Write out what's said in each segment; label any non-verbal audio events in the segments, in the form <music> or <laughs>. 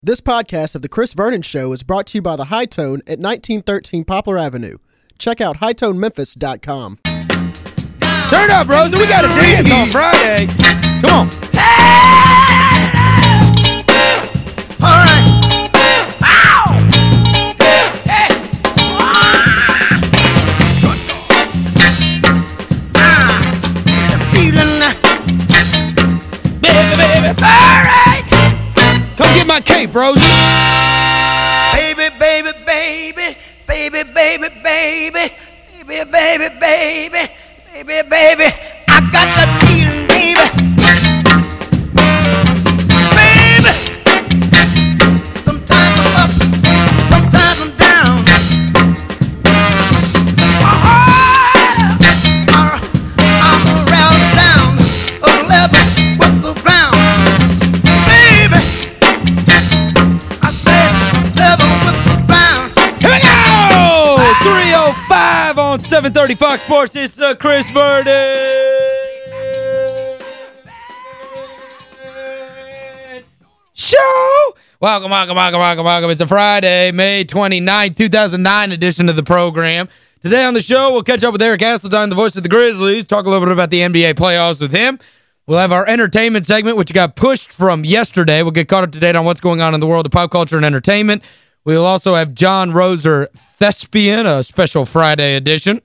This podcast of The Chris Vernon Show is brought to you by The High Tone at 1913 Poplar Avenue. Check out hightonememphis.com. Turn up, Rosa. We got a dance on Friday. Come on. All Cape, Rosa. Baby, baby, baby, baby, baby, baby, baby, baby, baby, baby, baby. I got the 730 Fox Sports. It's uh, Chris Vernon. Show! Welcome, welcome, welcome, welcome, welcome. It's a Friday, May 29, 2009 edition of the program. Today on the show, we'll catch up with Eric Hasseltine, the voice of the Grizzlies, talk a little bit about the NBA playoffs with him. We'll have our entertainment segment, which got pushed from yesterday. We'll get caught up to date on what's going on in the world of pop culture and entertainment. We'll also have John Roser Thespian, a special Friday edition.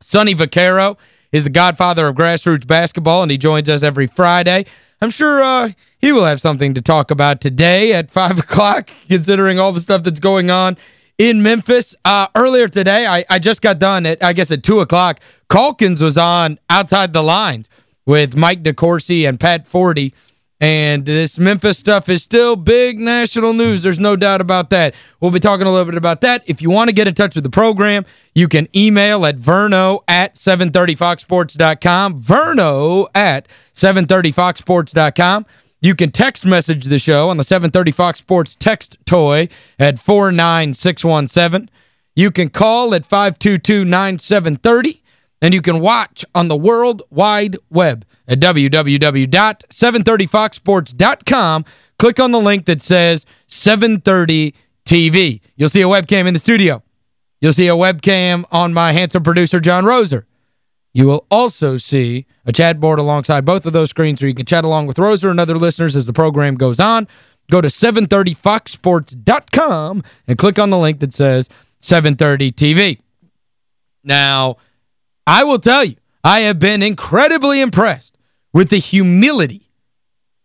Sonny Vaccaro is the godfather of grassroots basketball, and he joins us every Friday. I'm sure uh, he will have something to talk about today at <laughs> 5 o'clock, considering all the stuff that's going on in Memphis. Uh, earlier today, I, I just got done, at I guess at 2 o'clock. Calkins was on Outside the Lines with Mike DeCourcy and Pat Forde. And this Memphis stuff is still big national news. There's no doubt about that. We'll be talking a little bit about that. If you want to get in touch with the program, you can email at verno at 730foxsports.com. Verno at 730foxsports.com. You can text message the show on the 730 Fox Sports text toy at 49617. You can call at 522-9730. And you can watch on the World Wide Web at www.730foxsports.com. Click on the link that says 730 TV. You'll see a webcam in the studio. You'll see a webcam on my handsome producer, John Roser. You will also see a chat board alongside both of those screens where you can chat along with Roser and other listeners as the program goes on. Go to 730foxsports.com and click on the link that says 730 TV. Now, I will tell you, I have been incredibly impressed with the humility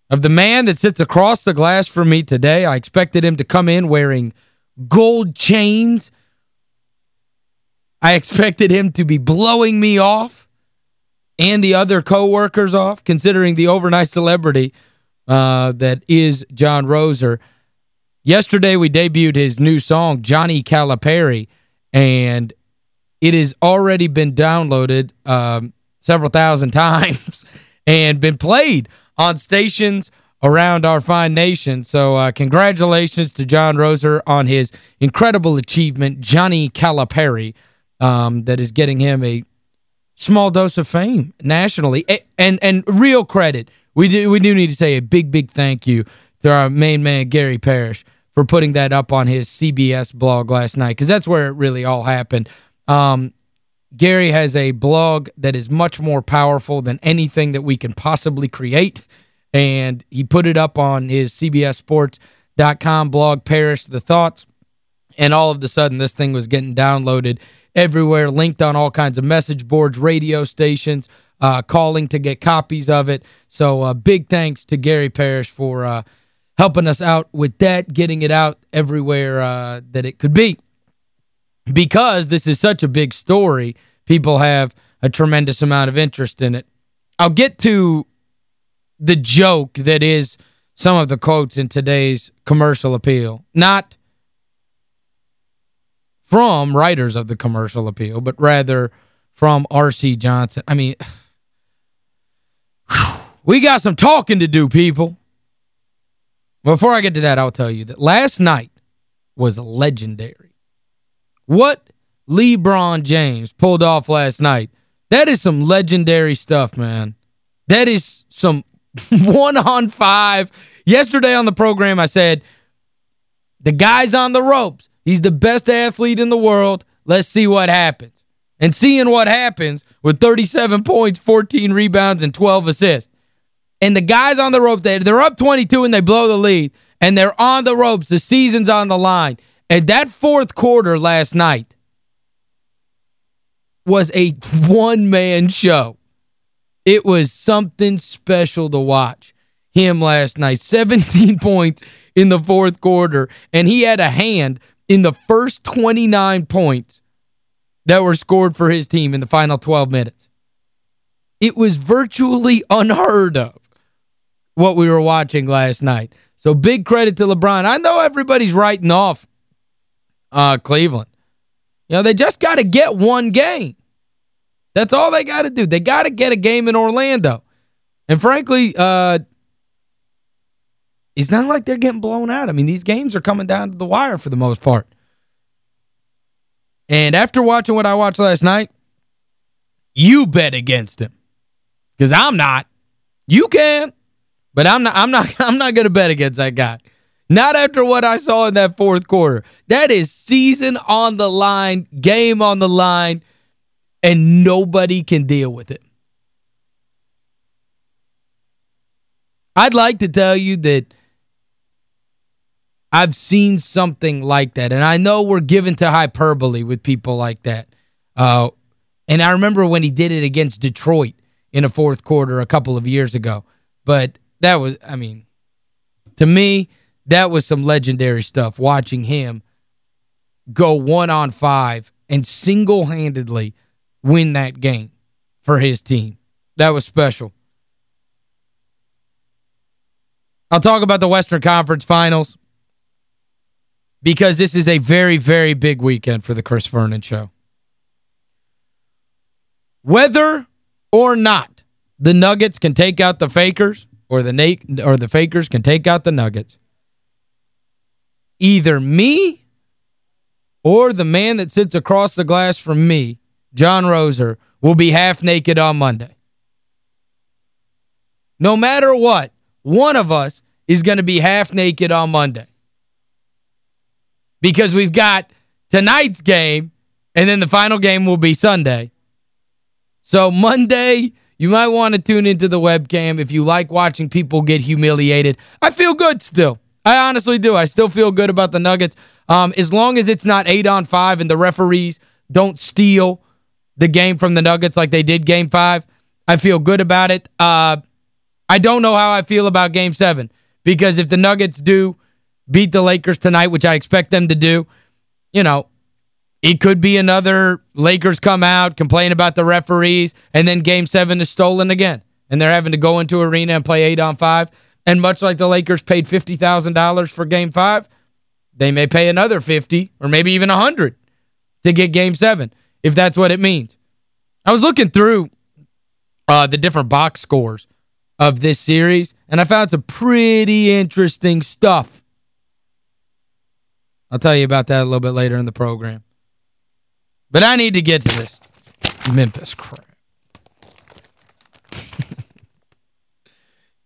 of the man that sits across the glass from me today. I expected him to come in wearing gold chains. I expected him to be blowing me off and the other co-workers off, considering the overnight celebrity uh, that is John Roser. Yesterday, we debuted his new song, Johnny Calipari, and it has already been downloaded um, several thousand <laughs> times and been played on stations around our fine nation. So uh, congratulations to John Roser on his incredible achievement, Johnny Calipari, um, that is getting him a small dose of fame nationally. And and real credit, we do we do need to say a big, big thank you to our main man, Gary Parrish, for putting that up on his CBS blog last night, because that's where it really all happened. Um, Gary has a blog that is much more powerful than anything that we can possibly create, and he put it up on his CBSSports.com blog, Parrish the Thoughts, and all of a sudden this thing was getting downloaded everywhere, linked on all kinds of message boards, radio stations, uh, calling to get copies of it. So uh, big thanks to Gary Parrish for uh, helping us out with that, getting it out everywhere uh, that it could be because this is such a big story, people have a tremendous amount of interest in it. I'll get to the joke that is some of the quotes in today's commercial appeal. Not from writers of the commercial appeal, but rather from R.C. Johnson. I mean, <sighs> we got some talking to do, people. Before I get to that, I'll tell you that last night was legendary. What LeBron James pulled off last night, that is some legendary stuff, man. That is some <laughs> one on five. Yesterday on the program, I said, The guy's on the ropes. He's the best athlete in the world. Let's see what happens. And seeing what happens with 37 points, 14 rebounds, and 12 assists. And the guys on the ropes, they're up 22 and they blow the lead. And they're on the ropes. The season's on the line. And that fourth quarter last night was a one-man show. It was something special to watch him last night. <laughs> 17 points in the fourth quarter, and he had a hand in the first 29 points that were scored for his team in the final 12 minutes. It was virtually unheard of what we were watching last night. So big credit to LeBron. I know everybody's writing off uh, Cleveland. You know, they just got to get one game. That's all they got to do. They got to get a game in Orlando. And frankly, uh, it's not like they're getting blown out. I mean, these games are coming down to the wire for the most part. And after watching what I watched last night, you bet against him. Because I'm not. You can. But I'm not I'm not <laughs> I'm not going to bet against that guy. Not after what I saw in that fourth quarter. That is season on the line, game on the line, and nobody can deal with it. I'd like to tell you that I've seen something like that. And I know we're given to hyperbole with people like that. Uh, and I remember when he did it against Detroit in a fourth quarter a couple of years ago. But that was, I mean, to me, that was some legendary stuff, watching him go one on five and single-handedly win that game for his team. That was special. I'll talk about the Western Conference Finals because this is a very, very big weekend for the Chris Vernon Show. Whether or not the Nuggets can take out the Fakers or the or the Fakers can take out the Nuggets, either me or the man that sits across the glass from me, John Roser, will be half naked on Monday. No matter what, one of us is going to be half naked on Monday. Because we've got tonight's game, and then the final game will be Sunday. So Monday, you might want to tune into the webcam if you like watching people get humiliated. I feel good still. I honestly do. I still feel good about the Nuggets. Um, as long as it's not 8 on 5 and the referees don't steal the game from the Nuggets like they did game 5, I feel good about it. Uh, I don't know how I feel about game 7 because if the Nuggets do beat the Lakers tonight, which I expect them to do, you know, it could be another Lakers come out, complain about the referees, and then game 7 is stolen again. And they're having to go into arena and play 8 on 5. And much like the Lakers paid $50,000 for game 5, they may pay another 50 or maybe even 100 to get game 7 if that's what it means. I was looking through uh, the different box scores of this series, and I found some pretty interesting stuff. I'll tell you about that a little bit later in the program. But I need to get to this Memphis crap.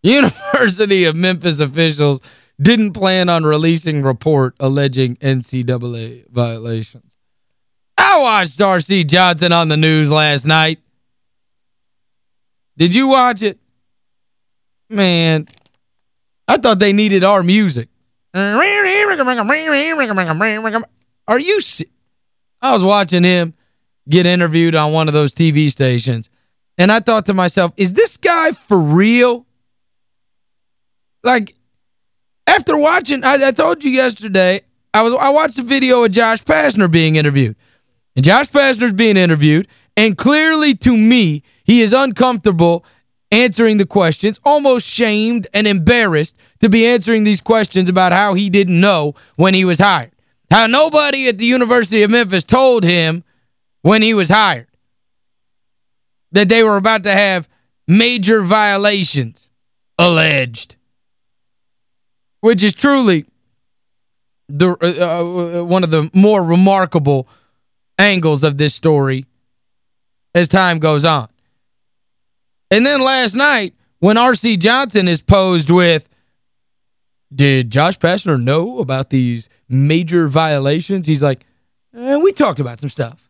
University of Memphis officials didn't plan on releasing report alleging NCAA violations. I watched R.C. Johnson on the news last night. Did you watch it? Man, I thought they needed our music. Are you I was watching him get interviewed on one of those TV stations, and I thought to myself, is this guy for real? Like, after watching, I, I told you yesterday, I was I watched a video of Josh Pastner being interviewed. And Josh Pastner's being interviewed, and clearly to me, he is uncomfortable answering the questions, almost shamed and embarrassed to be answering these questions about how he didn't know when he was hired. How nobody at the University of Memphis told him when he was hired that they were about to have major violations alleged. Which is truly the uh, uh, one of the more remarkable angles of this story as time goes on. And then last night, when R.C. Johnson is posed with, did Josh Pastner know about these major violations? He's like, eh, we talked about some stuff.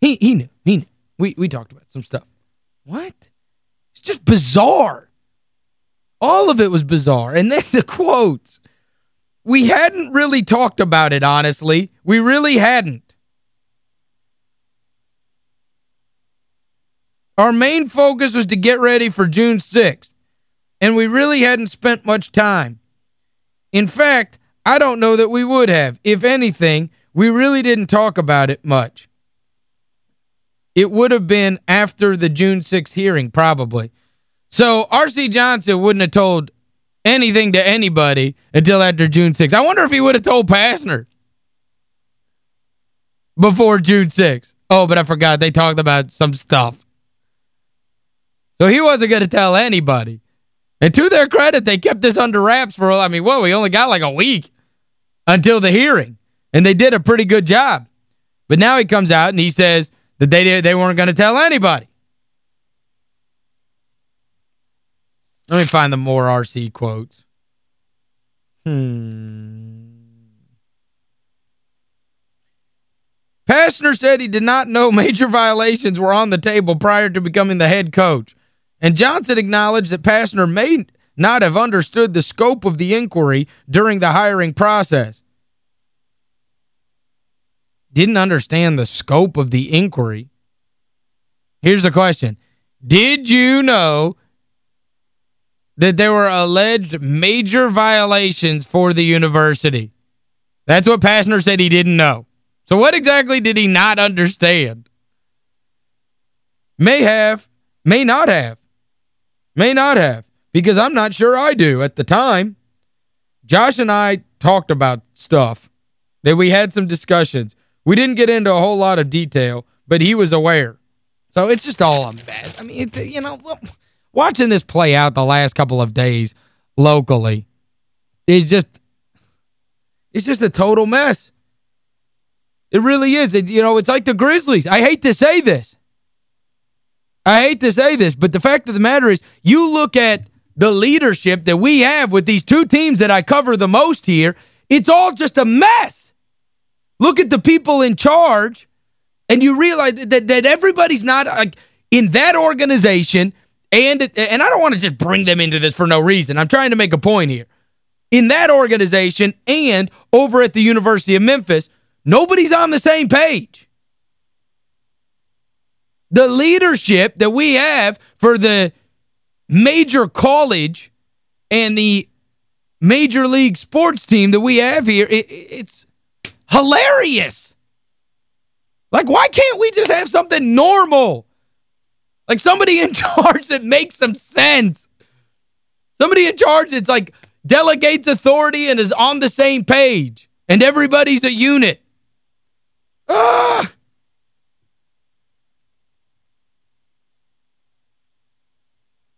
He he knew. He knew. We we talked about some stuff. What? It's just bizarre. All of it was bizarre. And then <laughs> the quotes. We hadn't really talked about it, honestly. We really hadn't. Our main focus was to get ready for June 6th, and we really hadn't spent much time. In fact, I don't know that we would have. If anything, we really didn't talk about it much. It would have been after the June 6th hearing, probably. So R.C. Johnson wouldn't have told anything to anybody until after June 6th. I wonder if he would have told Pastner before June 6th. Oh, but I forgot. They talked about some stuff. So he wasn't going to tell anybody. And to their credit, they kept this under wraps for, I mean, whoa, we only got like a week until the hearing. And they did a pretty good job. But now he comes out and he says that they, they weren't going to tell anybody. Let me find the more RC quotes. Hmm. Pastner said he did not know <laughs> major violations were on the table prior to becoming the head coach. And Johnson acknowledged that Pastner may not have understood the scope of the inquiry during the hiring process. Didn't understand the scope of the inquiry. Here's the question. Did you know that there were alleged major violations for the university. That's what Pastner said he didn't know. So what exactly did he not understand? May have, may not have. May not have, because I'm not sure I do at the time. Josh and I talked about stuff, that we had some discussions. We didn't get into a whole lot of detail, but he was aware. So it's just all a mess. I mean, it, you know, watching this play out the last couple of days locally is just it's just a total mess. It really is. It, you know, it's like the Grizzlies. I hate to say this. I hate to say this, but the fact of the matter is you look at the leadership that we have with these two teams that I cover the most here, it's all just a mess. Look at the people in charge, and you realize that, that everybody's not like, in that organization and and I don't want to just bring them into this for no reason. I'm trying to make a point here. In that organization and over at the University of Memphis, nobody's on the same page. The leadership that we have for the major college and the major league sports team that we have here, it, it's hilarious. Like, why can't we just have something normal? Like somebody in <laughs> charge that makes some sense. Somebody in charge that's like delegates authority and is on the same page. And everybody's a unit. Ah!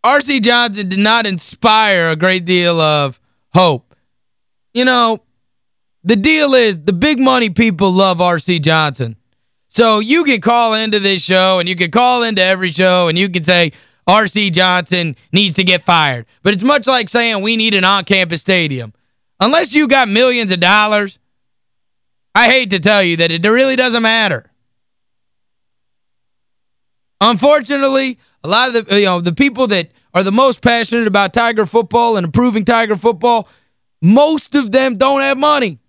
R.C. Johnson did not inspire a great deal of hope. You know, the deal is the big money people love R.C. Johnson. So you can call into this show and you can call into every show and you can say R.C. Johnson needs to get fired. But it's much like saying we need an on-campus stadium. Unless you got millions of dollars, I hate to tell you that it really doesn't matter. Unfortunately, a lot of the you know the people that are the most passionate about Tiger football and improving Tiger football, most of them don't have money.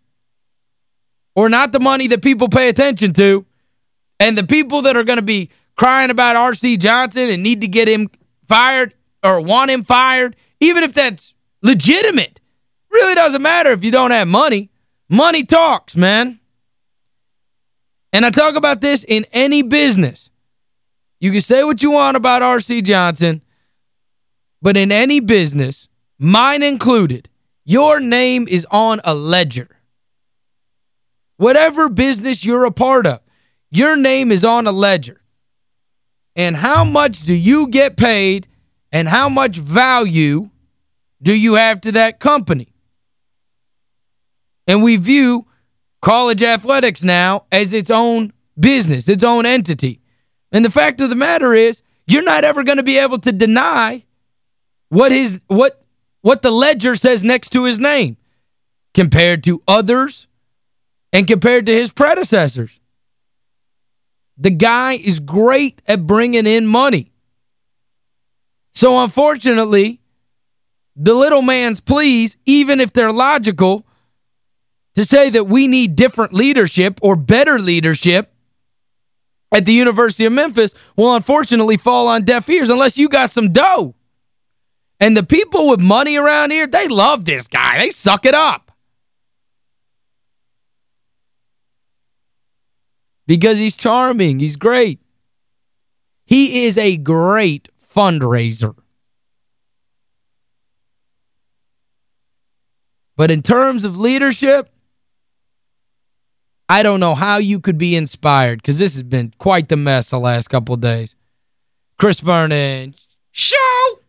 Or not the money that people pay attention to. And the people that are going to be crying about R.C. Johnson and need to get him fired or want him fired, even if that's legitimate, really doesn't matter if you don't have money. Money talks, man. And I talk about this in any business. You can say what you want about R.C. Johnson, but in any business, mine included, your name is on a ledger. Whatever business you're a part of, your name is on a ledger. And how much do you get paid and how much value do you have to that company? And we view college athletics now as its own business, its own entity. And the fact of the matter is, you're not ever going to be able to deny what his what what the ledger says next to his name compared to others and compared to his predecessors. The guy is great at bringing in money. So unfortunately, the little man's pleas, even if they're logical, to say that we need different leadership or better leadership at the University of Memphis will unfortunately fall on deaf ears unless you got some dough. And the people with money around here, they love this guy. They suck it up. Because he's charming. He's great. He is a great fundraiser. But in terms of leadership, I don't know how you could be inspired because this has been quite the mess the last couple days. Chris Vernon, show!